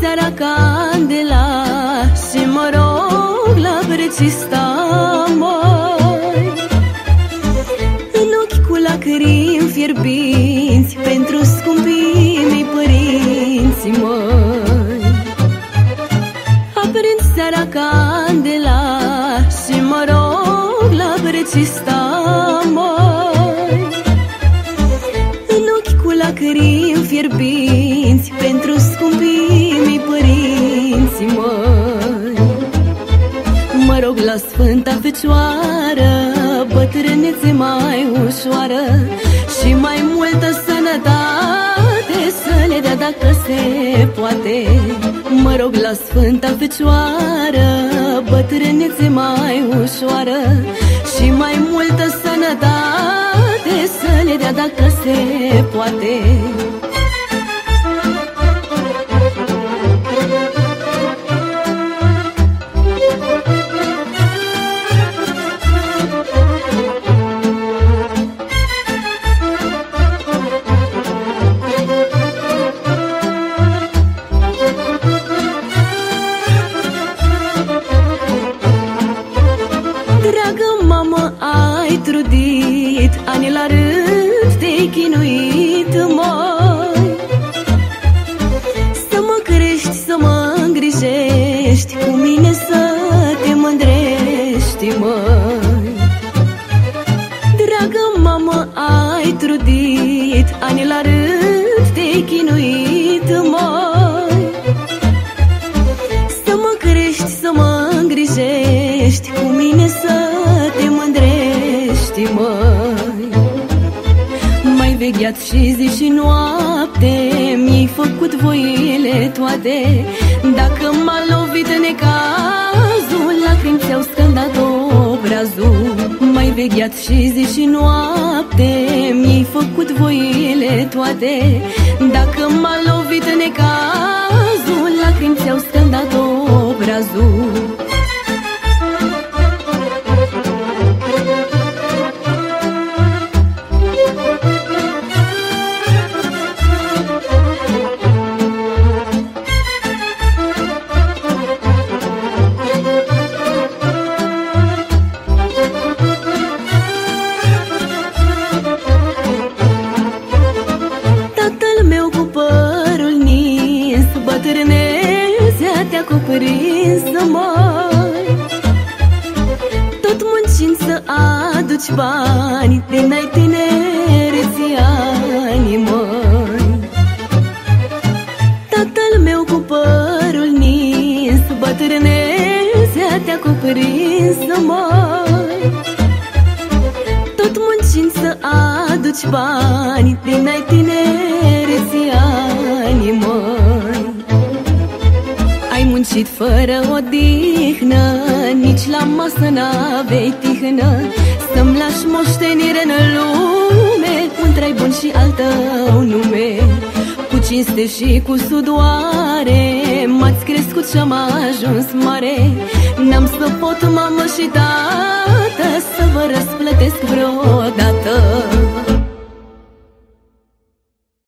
seara candela Și mă rog la precista mai În ochi cu lacrimi fierbinți Pentru scumpii mei părinți măi. Aprind seara candela Și mă rog la precista mai În ochi cu lacrimi fierbinți Sfânta Fecioară Bătrânețe mai ușoară Și mai multă sănătate Să le dea dacă se poate. Mă rog la Sfânta Fecioară Bătrânețe mai ușoară Și mai multă sănătate Să le dea dacă se poate îngrijești Cu mine să te mândrești, măi. Dragă mamă, ai trudit Ani la rând te-ai chinuit, mai Să mă crești, să mă îngrijești Cu mine să știi, măi. Mai vegheat și zi și noapte Mi-ai făcut voile toate. Dacă m-a lovit vegheat și zi și noapte Mi-ai făcut voile toate. Dacă m-a lovit necazul Lacrimi ți-au scândat aduci bani De n-ai tinereții ani, măi Tatăl meu cu părul nins Bătrânezea te-a cuprins mai Tot muncind să aduci bani De n-ai tinereții ani, măi muncit fără odihnă Nici la masă n-avei tihnă Să-mi lași moștenire în lume. Un trai bun și al tău nume Cu cinste și cu sudoare. M-ați crescut și-am ajuns mare N-am să pot, mamă și tată Să vă răsplătesc vreo